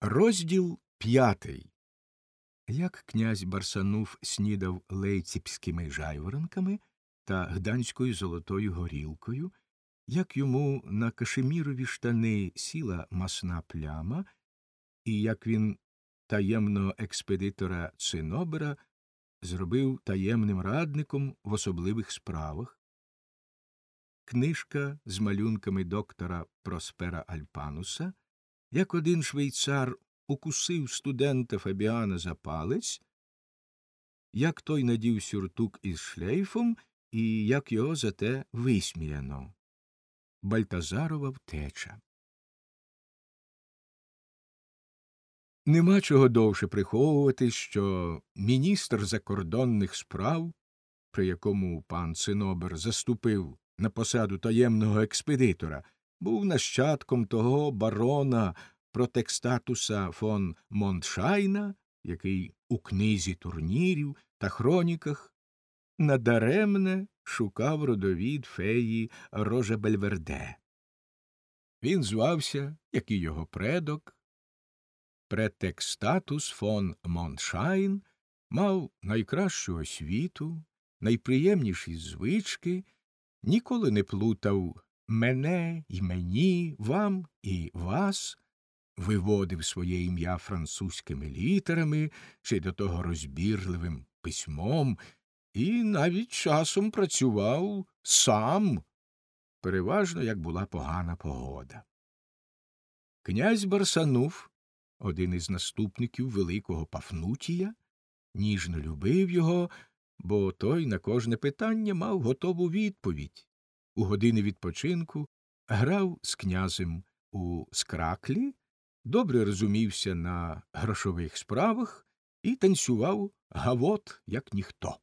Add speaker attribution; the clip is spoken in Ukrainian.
Speaker 1: Розділ п'ятий. Як князь Барсанув снідав лейціпськими жайворонками та гданською золотою горілкою, як йому на кашемірові штани сіла масна пляма, і як він таємного експедитора Цинобера зробив таємним радником в особливих справах, книжка з малюнками доктора Проспера Альпануса — як один швейцар укусив студента Фабіана за палець, як той надів сюртук із шлейфом, і як його за те висміяно. Бальтазарова втеча. Нема чого довше приховувати, що міністр закордонних справ, при якому пан Цинобер заступив на посаду таємного експедитора, був нащадком того барона протекстатуса фон Монтшайна, який у книзі турнірів та хроніках надаремне шукав родовід феї Роже Бельверде. Він звався, як і його предок, претекстатус фон Монтшайн, мав найкращу освіту, найприємніші звички, ніколи не плутав мене і мені, вам і вас, виводив своє ім'я французькими літерами чи до того розбірливим письмом, і навіть часом працював сам, переважно як була погана погода. Князь Барсанув, один із наступників великого Пафнутія, ніжно любив його, бо той на кожне питання мав готову відповідь у години відпочинку грав з князем у скраклі, добре розумівся на грошових справах і танцював гавот, як ніхто.